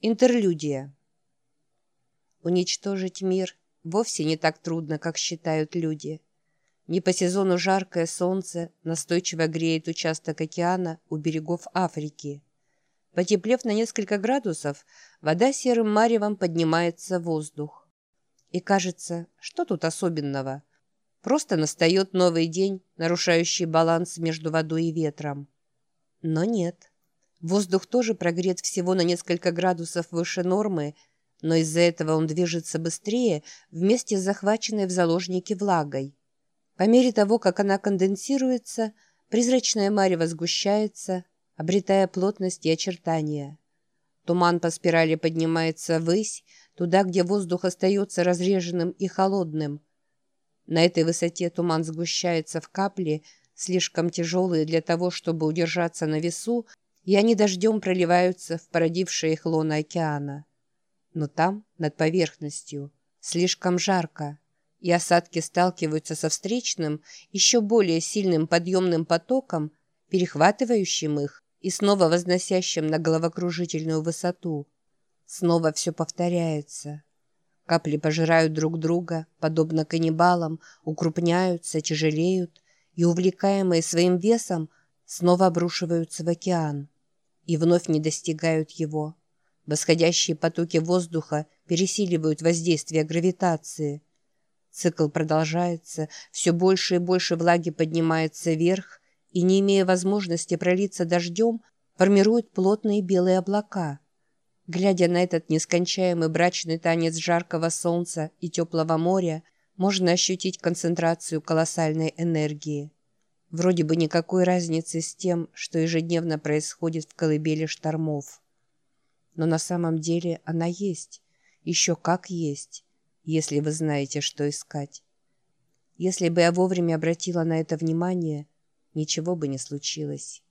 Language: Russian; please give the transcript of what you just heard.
Интерлюдия. Уничтожить мир вовсе не так трудно, как считают люди. Не по сезону жаркое солнце настойчиво греет участок океана у берегов Африки. Потеплев на несколько градусов, вода серым маревом поднимается в воздух. И кажется, что тут особенного? Просто настает новый день, нарушающий баланс между водой и ветром. Но нет. Воздух тоже прогрет всего на несколько градусов выше нормы, но из-за этого он движется быстрее вместе с захваченной в заложники влагой. По мере того, как она конденсируется, призрачная марево сгущается, обретая плотность и очертания. Туман по спирали поднимается ввысь, туда, где воздух остается разреженным и холодным. На этой высоте туман сгущается в капли, слишком тяжелые для того, чтобы удержаться на весу, и они дождем проливаются в породившее их лоно океана. Но там, над поверхностью, слишком жарко, и осадки сталкиваются со встречным, еще более сильным подъемным потоком, перехватывающим их и снова возносящим на головокружительную высоту. Снова все повторяется. Капли пожирают друг друга, подобно каннибалам, укрупняются, тяжелеют и, увлекаемые своим весом, снова обрушиваются в океан и вновь не достигают его. Восходящие потоки воздуха пересиливают воздействие гравитации. Цикл продолжается, все больше и больше влаги поднимается вверх и, не имея возможности пролиться дождем, формирует плотные белые облака. Глядя на этот нескончаемый брачный танец жаркого солнца и теплого моря, можно ощутить концентрацию колоссальной энергии. Вроде бы никакой разницы с тем, что ежедневно происходит в колыбели штормов. Но на самом деле она есть. Еще как есть, если вы знаете, что искать. Если бы я вовремя обратила на это внимание, ничего бы не случилось.